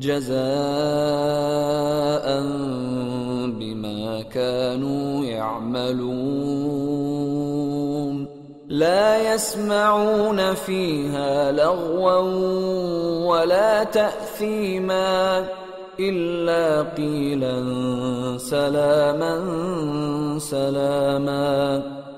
جزاء بما كانوا يعملون. لا يسمعون فيها لغوا ولا تأثيما إلا قيلا سلاما سلاما.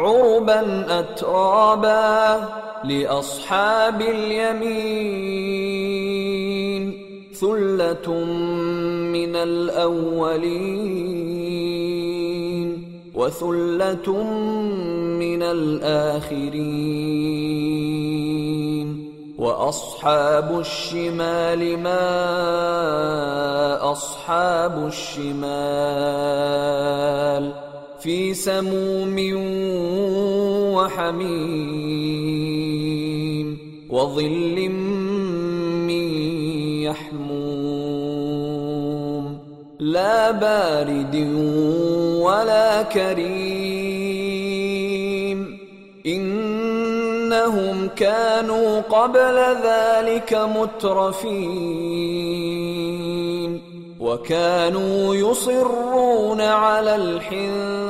عربا اترابا لأصحاب اليمين. ثلة من الأولين وثلة من الآخرين. وأصحاب الشمال ما أصحاب الشمال. في سموم وحميم وظل من يحموم لا بارد ولا كريم إنهم كانوا قبل ذلك مترفين وكانوا يصرون على الحنث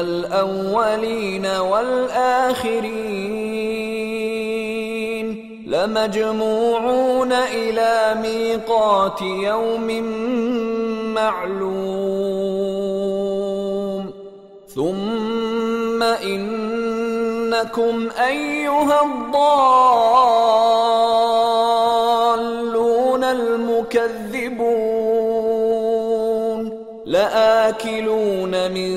الأولين والآخرين لمجموعون إلى ميقات يوم معلوم. ثم إنكم أيها الضالون المكذبون. لآكلون من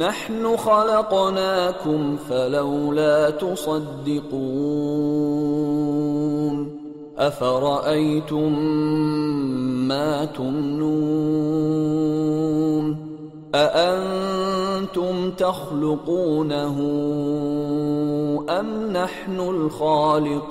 نحن خلقناكم فلولا تصدقون أفرأيتم ما تمنون أأنتم تخلقونه أم نحن الخالقون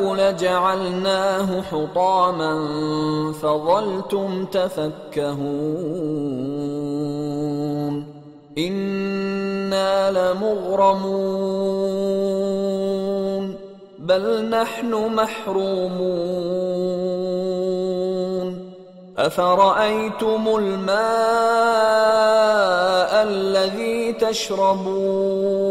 لجعلناه حطاما فظلتم تفكهون إنا لمغرمون بل نحن محرومون أفرأيتم الماء الذي تشربون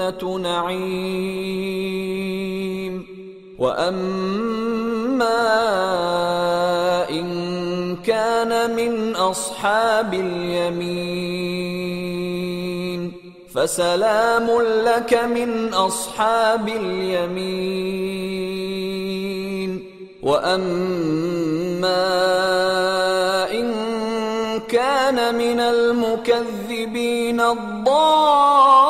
وجنه نعيم. وأما إن كان من أصحاب اليمين فسلام لك من أصحاب اليمين. وأما إن كان من المكذبين الضالين